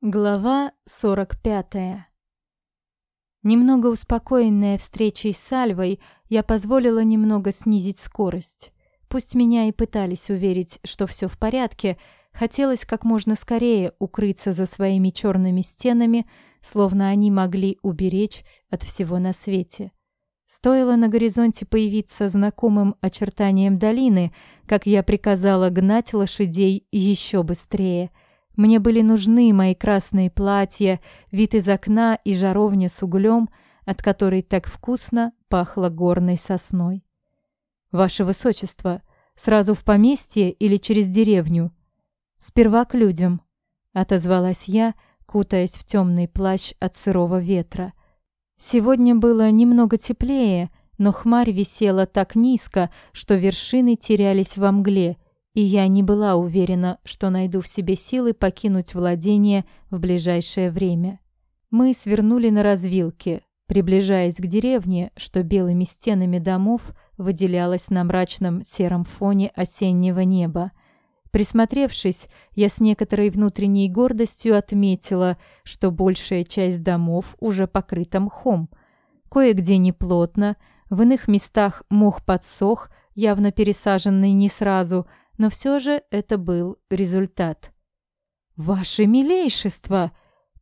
Глава 45. Немного успокоенная встречей с Альвой, я позволила немного снизить скорость. Пусть меня и пытались уверить, что все в порядке, хотелось как можно скорее укрыться за своими черными стенами, словно они могли уберечь от всего на свете. Стоило на горизонте появиться знакомым очертанием долины, как я приказала гнать лошадей еще быстрее — мне были нужны мои красные платья, вид из окна и жаровня с углем, от которой так вкусно пахло горной сосной. «Ваше Высочество, сразу в поместье или через деревню?» «Сперва к людям», — отозвалась я, кутаясь в темный плащ от сырого ветра. Сегодня было немного теплее, но хмарь висела так низко, что вершины терялись во мгле — и я не была уверена, что найду в себе силы покинуть владение в ближайшее время. Мы свернули на развилке, приближаясь к деревне, что белыми стенами домов выделялась на мрачном сером фоне осеннего неба. Присмотревшись, я с некоторой внутренней гордостью отметила, что большая часть домов уже покрыта мхом. Кое-где неплотно, в иных местах мох подсох, явно пересаженный не сразу – но все же это был результат. «Ваше милейшество!»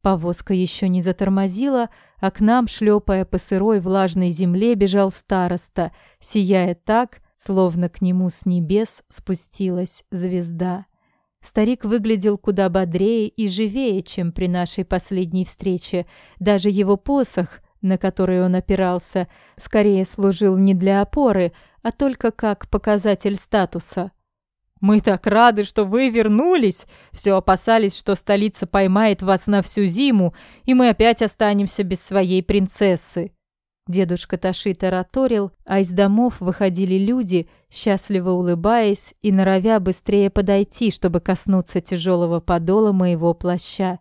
Повозка еще не затормозила, а к нам, шлепая по сырой влажной земле, бежал староста, сияя так, словно к нему с небес спустилась звезда. Старик выглядел куда бодрее и живее, чем при нашей последней встрече. Даже его посох, на который он опирался, скорее служил не для опоры, а только как показатель статуса. «Мы так рады, что вы вернулись! Все опасались, что столица поймает вас на всю зиму, и мы опять останемся без своей принцессы!» Дедушка Таши тараторил, а из домов выходили люди, счастливо улыбаясь и норовя быстрее подойти, чтобы коснуться тяжелого подола моего плаща.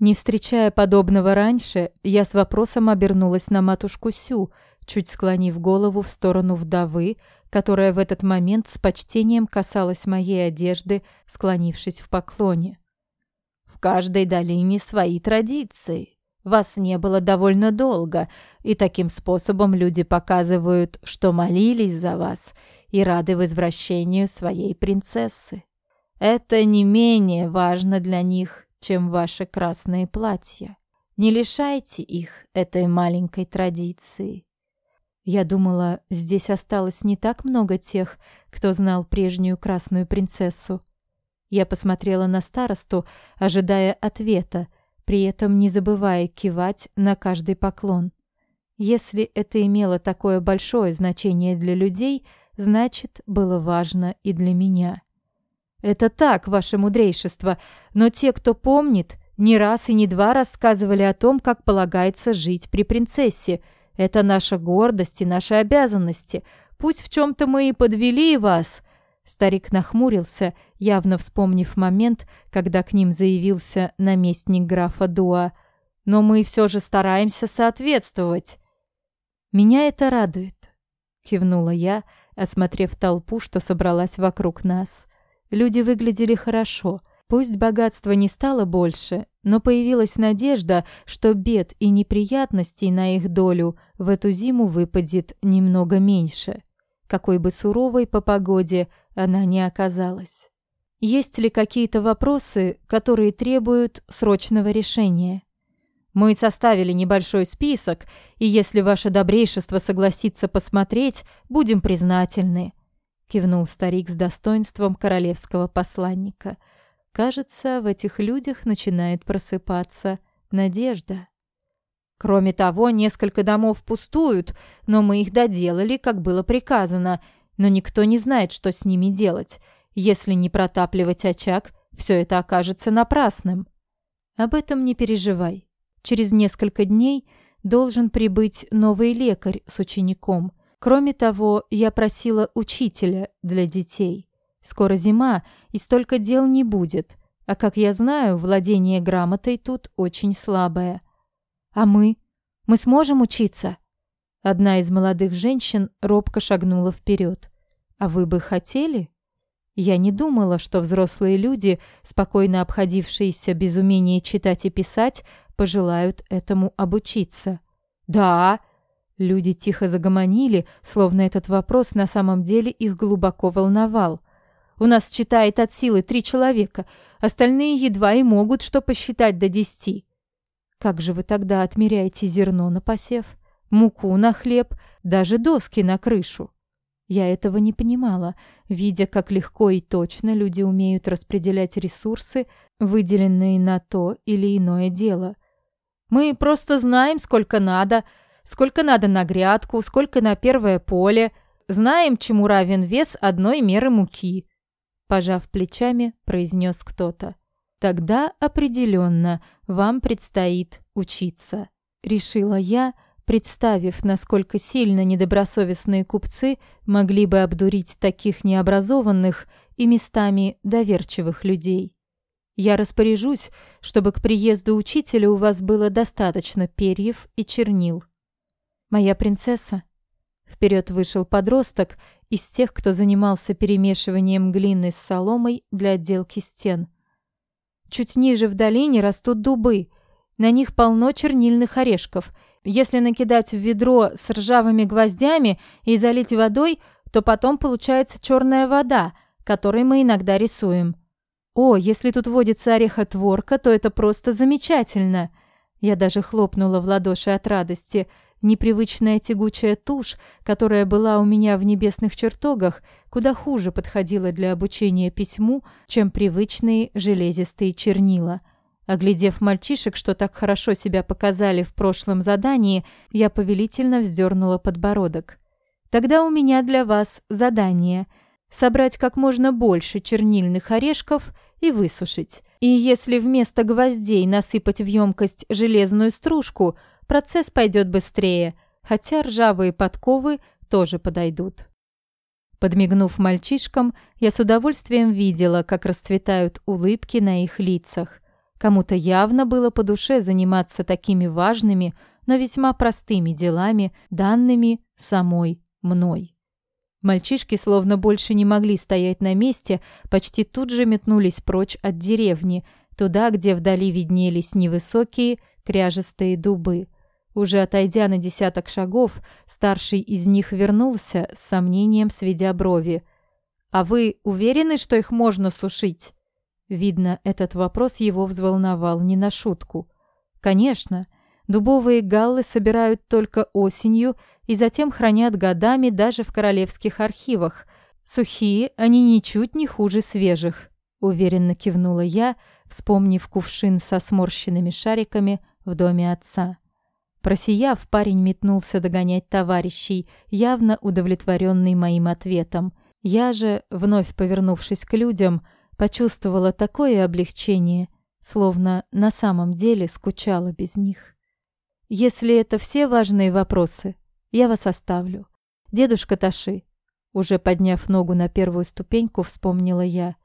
Не встречая подобного раньше, я с вопросом обернулась на матушку Сю, чуть склонив голову в сторону вдовы, которая в этот момент с почтением касалась моей одежды, склонившись в поклоне. «В каждой долине свои традиции. Вас не было довольно долго, и таким способом люди показывают, что молились за вас и рады возвращению своей принцессы. Это не менее важно для них, чем ваши красные платья. Не лишайте их этой маленькой традиции. Я думала, здесь осталось не так много тех, кто знал прежнюю красную принцессу. Я посмотрела на старосту, ожидая ответа, при этом не забывая кивать на каждый поклон. Если это имело такое большое значение для людей, значит, было важно и для меня. Это так, ваше мудрейшество, но те, кто помнит, не раз и не два рассказывали о том, как полагается жить при принцессе – это наша гордость и наши обязанности. Пусть в чем-то мы и подвели вас». Старик нахмурился, явно вспомнив момент, когда к ним заявился наместник графа Дуа. «Но мы все же стараемся соответствовать». «Меня это радует», — кивнула я, осмотрев толпу, что собралась вокруг нас. Люди выглядели хорошо — Пусть богатства не стало больше, но появилась надежда, что бед и неприятностей на их долю в эту зиму выпадет немного меньше, какой бы суровой по погоде она ни оказалась. Есть ли какие-то вопросы, которые требуют срочного решения? Мы составили небольшой список, и если ваше добрейшество согласится посмотреть, будем признательны», — кивнул старик с достоинством королевского посланника — Кажется, в этих людях начинает просыпаться надежда. Кроме того, несколько домов пустуют, но мы их доделали, как было приказано, но никто не знает, что с ними делать. Если не протапливать очаг, все это окажется напрасным. Об этом не переживай. Через несколько дней должен прибыть новый лекарь с учеником. Кроме того, я просила учителя для детей. Скоро зима, и столько дел не будет. А как я знаю, владение грамотой тут очень слабое. А мы? Мы сможем учиться? Одна из молодых женщин робко шагнула вперед. А вы бы хотели? Я не думала, что взрослые люди, спокойно обходившиеся без умения читать и писать, пожелают этому обучиться. «Да!» Люди тихо загомонили, словно этот вопрос на самом деле их глубоко волновал. «У нас читает от силы три человека, остальные едва и могут что посчитать до десяти». «Как же вы тогда отмеряете зерно на посев, муку на хлеб, даже доски на крышу?» Я этого не понимала, видя, как легко и точно люди умеют распределять ресурсы, выделенные на то или иное дело. «Мы просто знаем, сколько надо», сколько надо на грядку, сколько на первое поле. Знаем, чему равен вес одной меры муки», — пожав плечами, произнес кто-то. «Тогда определенно вам предстоит учиться», — решила я, представив, насколько сильно недобросовестные купцы могли бы обдурить таких необразованных и местами доверчивых людей. Я распоряжусь, чтобы к приезду учителя у вас было достаточно перьев и чернил. «Моя принцесса?» Вперед вышел подросток из тех, кто занимался перемешиванием глины с соломой для отделки стен. Чуть ниже в долине растут дубы. На них полно чернильных орешков. Если накидать в ведро с ржавыми гвоздями и залить водой, то потом получается черная вода, которой мы иногда рисуем. О, если тут водится орехотворка, то это просто замечательно. Я даже хлопнула в ладоши от радости – Непривычная тягучая тушь, которая была у меня в небесных чертогах, куда хуже подходила для обучения письму, чем привычные железистые чернила. Оглядев мальчишек, что так хорошо себя показали в прошлом задании, я повелительно вздернула подбородок. «Тогда у меня для вас задание — собрать как можно больше чернильных орешков и высушить. И если вместо гвоздей насыпать в емкость железную стружку — процесс пойдет быстрее, хотя ржавые подковы тоже подойдут. Подмигнув мальчишкам, я с удовольствием видела, как расцветают улыбки на их лицах. Кому-то явно было по душе заниматься такими важными, но весьма простыми делами, данными самой мной. Мальчишки словно больше не могли стоять на месте, почти тут же метнулись прочь от деревни, туда, где вдали виднелись невысокие кряжестые дубы. Уже отойдя на десяток шагов, старший из них вернулся, с сомнением сведя брови. «А вы уверены, что их можно сушить?» Видно, этот вопрос его взволновал не на шутку. «Конечно. Дубовые галлы собирают только осенью и затем хранят годами даже в королевских архивах. Сухие они ничуть не хуже свежих», — уверенно кивнула я, вспомнив кувшин со сморщенными шариками в доме отца. Просияв, парень метнулся догонять товарищей, явно удовлетворенный моим ответом. Я же, вновь повернувшись к людям, почувствовала такое облегчение, словно на самом деле скучала без них. Если это все важные вопросы, я вас оставлю. Дедушка Таши, уже подняв ногу на первую ступеньку, вспомнила я.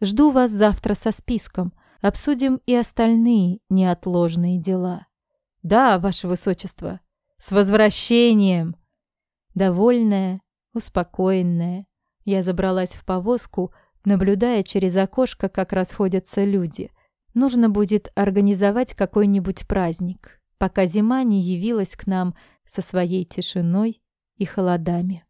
Жду вас завтра со списком. Обсудим и остальные неотложные дела. «Да, ваше высочество. С возвращением!» Довольная, успокоенная, я забралась в повозку, наблюдая через окошко, как расходятся люди. Нужно будет организовать какой-нибудь праздник, пока зима не явилась к нам со своей тишиной и холодами.